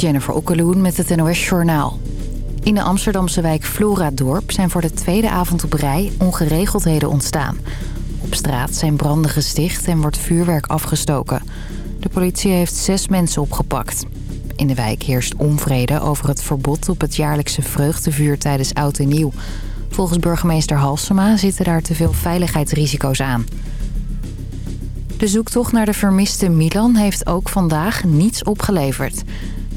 Jennifer Okkeloen met het NOS Journaal. In de Amsterdamse wijk Floradorp zijn voor de tweede avond op rij ongeregeldheden ontstaan. Op straat zijn branden gesticht en wordt vuurwerk afgestoken. De politie heeft zes mensen opgepakt. In de wijk heerst onvrede over het verbod op het jaarlijkse vreugdevuur tijdens Oud en Nieuw. Volgens burgemeester Halsema zitten daar te veel veiligheidsrisico's aan. De zoektocht naar de vermiste Milan heeft ook vandaag niets opgeleverd.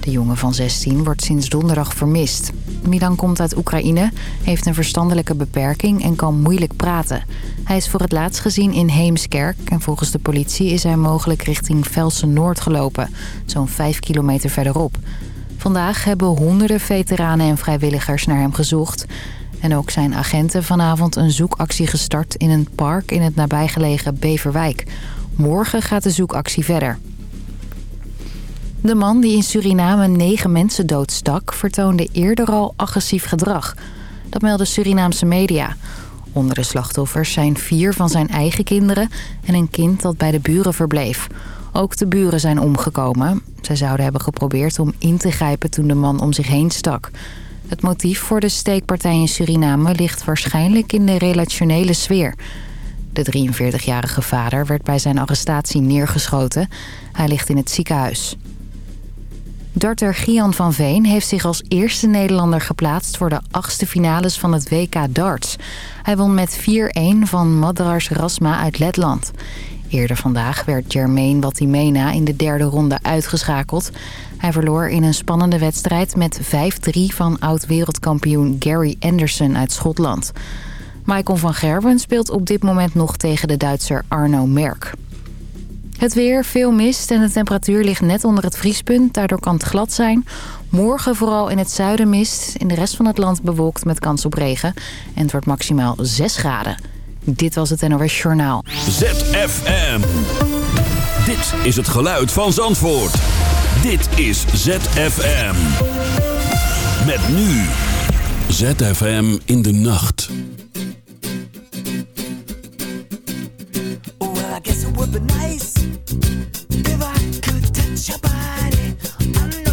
De jongen van 16 wordt sinds donderdag vermist. Milan komt uit Oekraïne, heeft een verstandelijke beperking en kan moeilijk praten. Hij is voor het laatst gezien in Heemskerk en volgens de politie is hij mogelijk richting Velsen-Noord gelopen, zo'n 5 kilometer verderop. Vandaag hebben honderden veteranen en vrijwilligers naar hem gezocht. En ook zijn agenten vanavond een zoekactie gestart in een park in het nabijgelegen Beverwijk. Morgen gaat de zoekactie verder. De man die in Suriname negen mensen doodstak... vertoonde eerder al agressief gedrag. Dat melden Surinaamse media. Onder de slachtoffers zijn vier van zijn eigen kinderen... en een kind dat bij de buren verbleef. Ook de buren zijn omgekomen. Zij zouden hebben geprobeerd om in te grijpen toen de man om zich heen stak. Het motief voor de steekpartij in Suriname ligt waarschijnlijk in de relationele sfeer... De 43-jarige vader werd bij zijn arrestatie neergeschoten. Hij ligt in het ziekenhuis. Darter Gian van Veen heeft zich als eerste Nederlander geplaatst... voor de achtste finales van het WK darts. Hij won met 4-1 van Madras Rasma uit Letland. Eerder vandaag werd Jermaine Watimena in de derde ronde uitgeschakeld. Hij verloor in een spannende wedstrijd met 5-3 van oud-wereldkampioen Gary Anderson uit Schotland. Michael van Gerwen speelt op dit moment nog tegen de Duitser Arno Merk. Het weer, veel mist en de temperatuur ligt net onder het vriespunt. Daardoor kan het glad zijn. Morgen vooral in het zuiden mist. In de rest van het land bewolkt met kans op regen. En het wordt maximaal 6 graden. Dit was het NOS Journaal. ZFM. Dit is het geluid van Zandvoort. Dit is ZFM. Met nu. ZFM in de nacht. Would be nice if I could touch your body. I know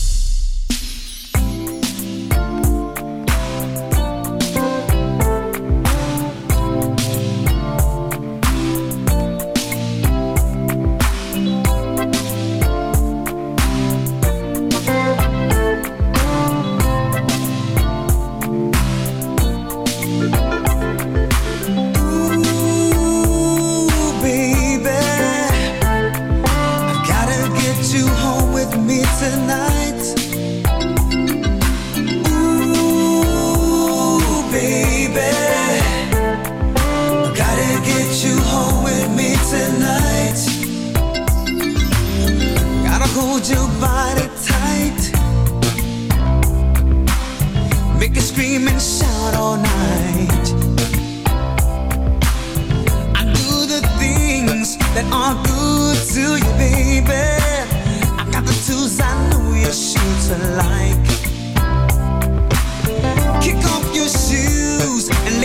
your shoes alike. Kick off your shoes and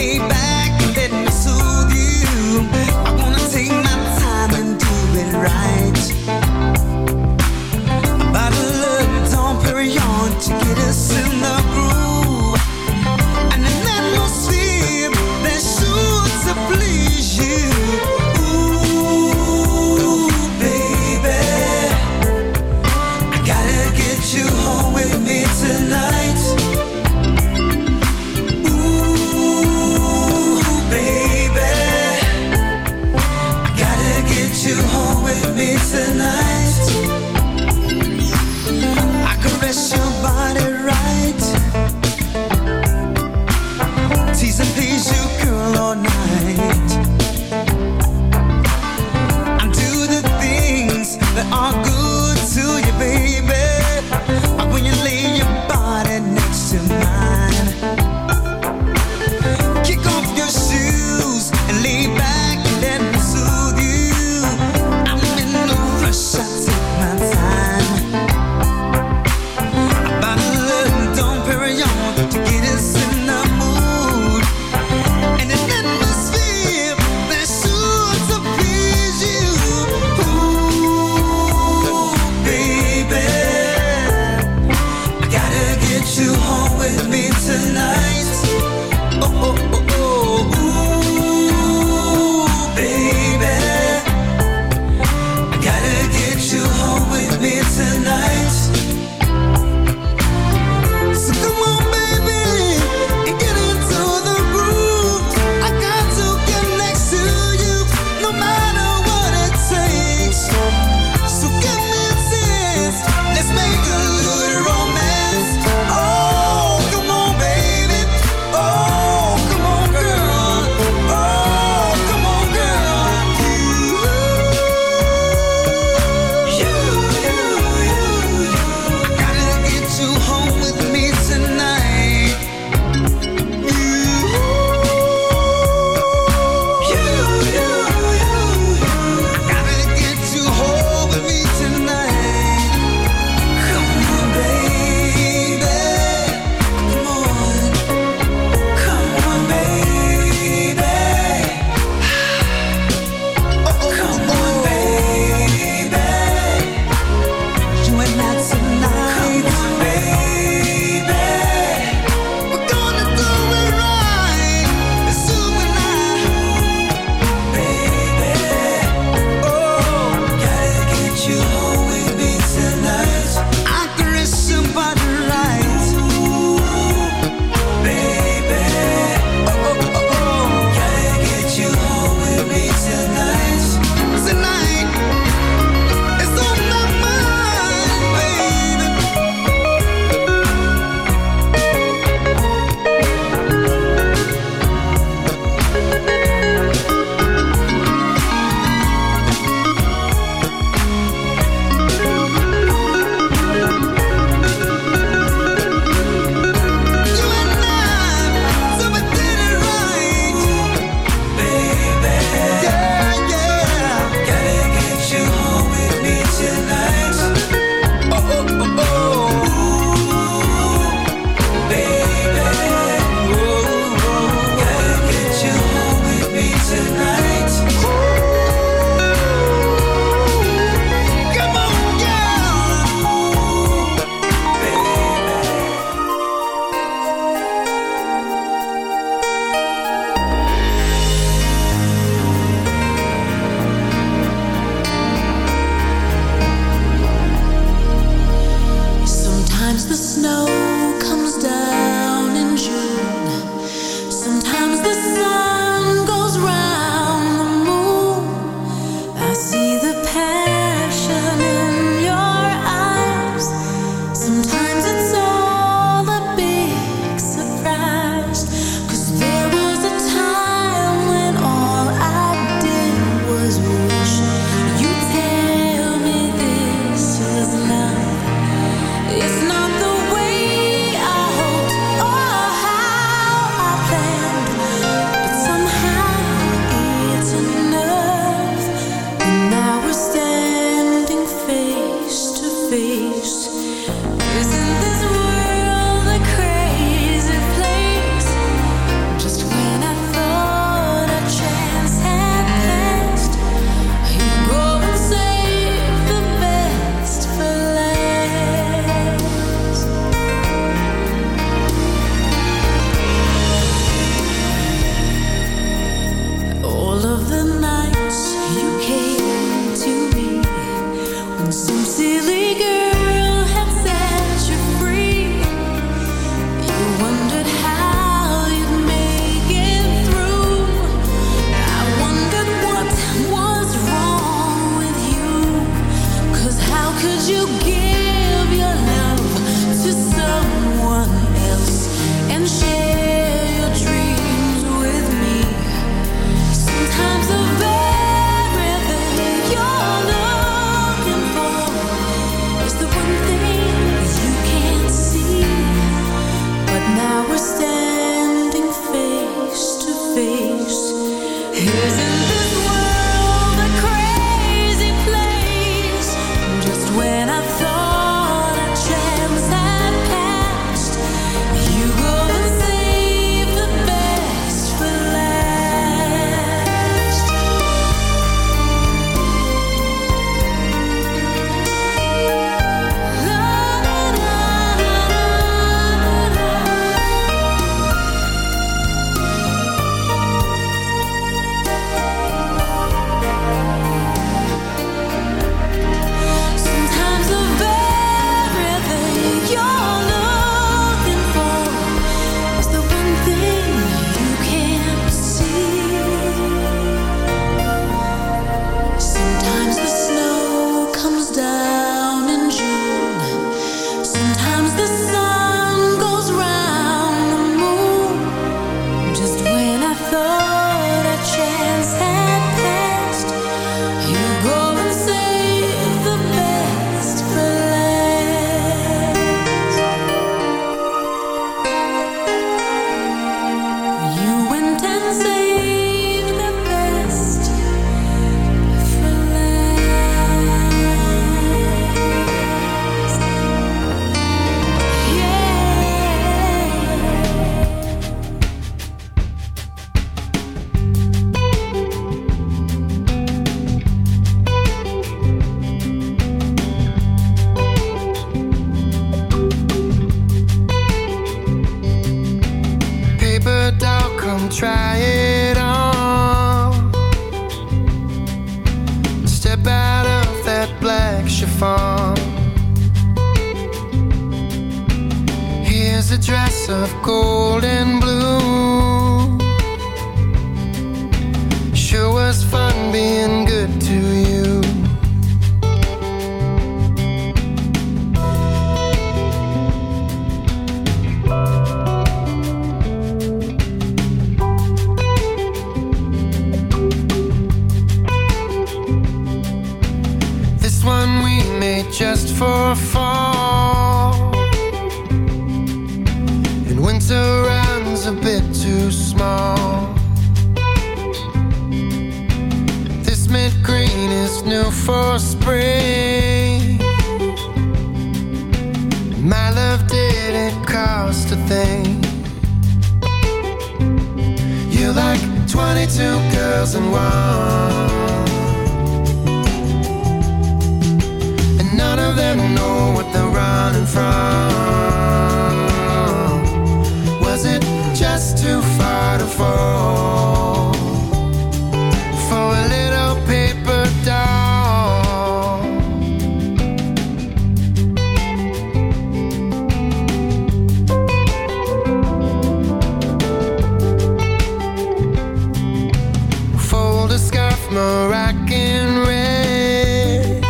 Moroccan red.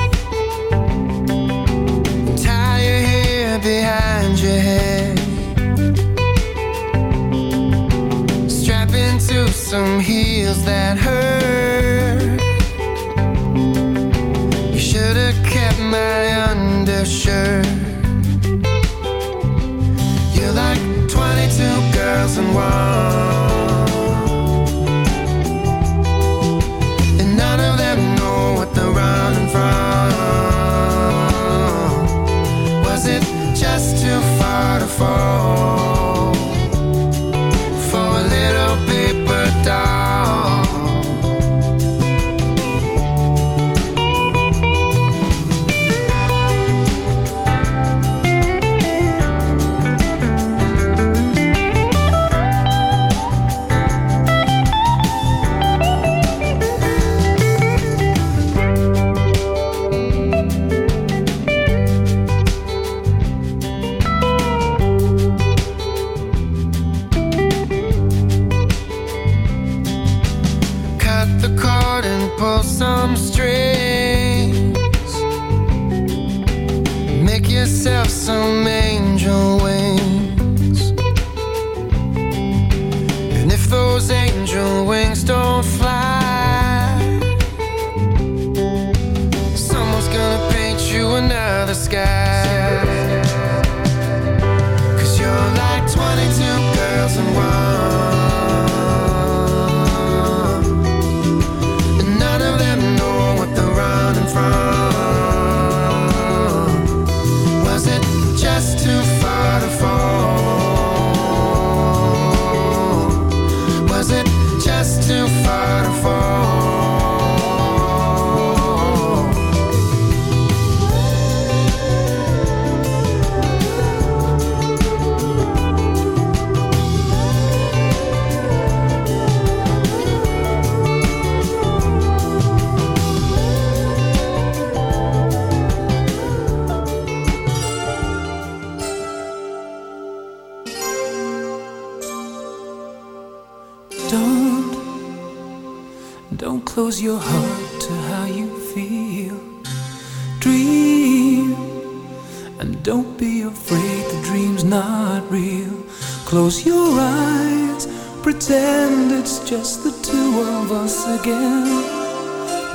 Tie your hair behind your head. Strap into some heels that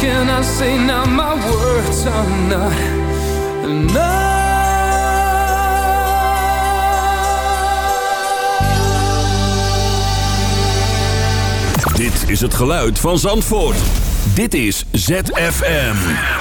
can I say now? My words are not enough. Dit is het geluid van Zandvoort. Dit is ZFM.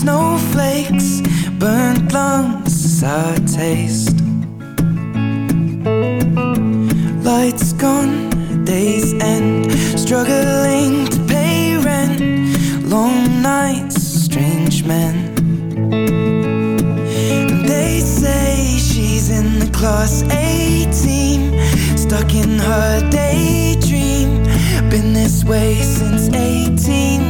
Snowflakes, burnt lungs a our taste. Lights gone, days end Struggling to pay rent Long nights, strange men. And They say she's in the class A team Stuck in her daydream. Been this way since 18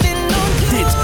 Dit